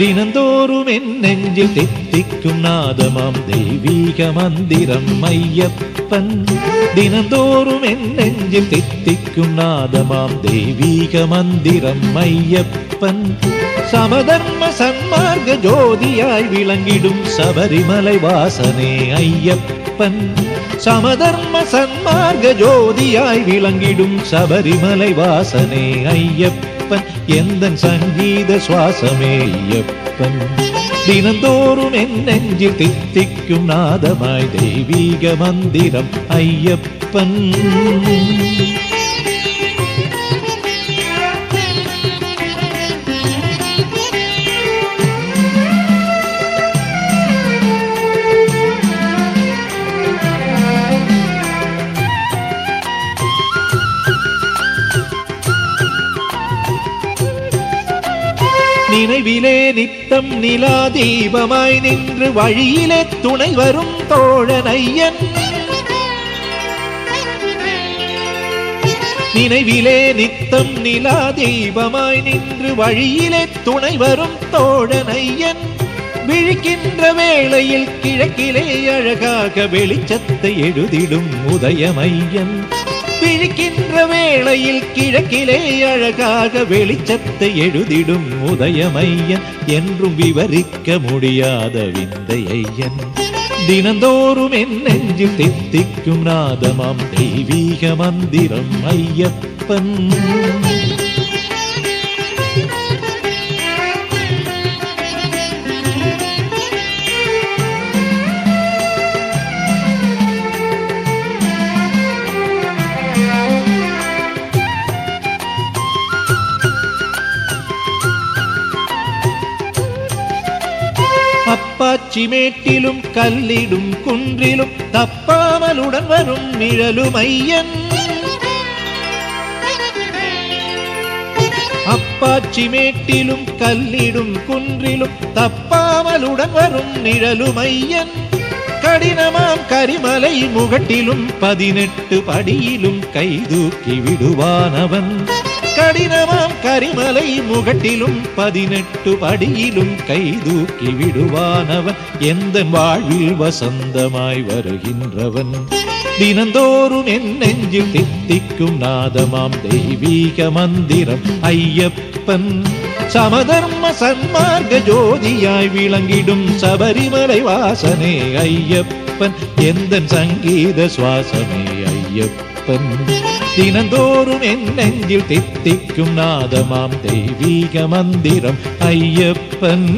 தினந்தோறும் என் நெஞ்சில் தித்திக்கும் நாதமாம் தெய்வீக மந்திரம் ஐயப்பன். தினந்தோறும் என் நெஞ்சில் தித்திக்கும் நாதமாம் தெய்வீக மந்திரம் ஐயப்பன். சமதர்ம சன்மார்க்க ஜோதியாய் விளங்கிடும் சபரிமலை வாசனே ஐயப்பன். சமதர்ம சன்மார்க்க ஜோதியாய் விளங்கிடும் சபரிமலை வாசனே ஐயப்பன். ஐயப்பன் எந்த சங்கீத சுவாசமே ஐயப்பன் தினந்தோறும் என் நெஞ்சில் தித்திக்கும் நாதமாய் தெய்வீக மந்திரம் ஐயப்பன். நினைவிலே நித்தம் நிலா தீபமாய் நின்று வழியிலே துணை வரும் தோழனையன். நினைவிலே நித்தம் நிலா தெய்வமாய் நின்று வழியிலே துணை வரும் தோழனையன். விழிக்கின்ற வேளையில் கிழக்கிலே அழகாக வெளிச்சத்தை எழுதிடும் உதயமையன். விழிக்கின்ற வேளையில் கிழக்கிலே அழகாக வெளிச்சத்தை எழுதிடும் உதயமையன் என்றும் விவரிக்க முடியாத விந்தையன் தினந்தோறும் என் நெஞ்சில் தித்திக்கும் நாதமாம் தெய்வீக மந்திரம் ஐயப்பன். அப்பாச்சி மேட்டிலும் கல்லிடும் குன்றிலும் தப்பாமலுடன் வரும் நிழலும் ஐயன். அப்பாச்சி மேட்டிலும் கல்லிடும் குன்றிலும் தப்பாமலுடன் வரும் நிழலும் ஐயன். கடினமாம் கரிமலை முகட்டிலும் பதினெட்டு படியிலும் கைதூக்கி விடுவானவன். கடினமாம் கரிமலை முகட்டிலும் பதினெட்டு படியிலும் கைதூக்கி விடுவானவன். எந்த வாழ்வில் வசந்தமாய் வருகின்றவன்? தினந்தோறும் என் நெஞ்சில் தித்திக்கும் நாதமாம் தெய்வீக மந்திரம். ஐயப்பன் சமதர்ம சன்மார்க்க ஜோதியாய் விளங்கிடும் சபரிமலை வாசனே. ஐயப்பன் எந்த சங்கீத சுவாசமே? ஐயப்பன் ஐயப்பன் தினந்தோறும் என் நெஞ்சில் தித்திக்கும் நாதமாம் தெய்வீக மந்திரம் ஐயப்பன்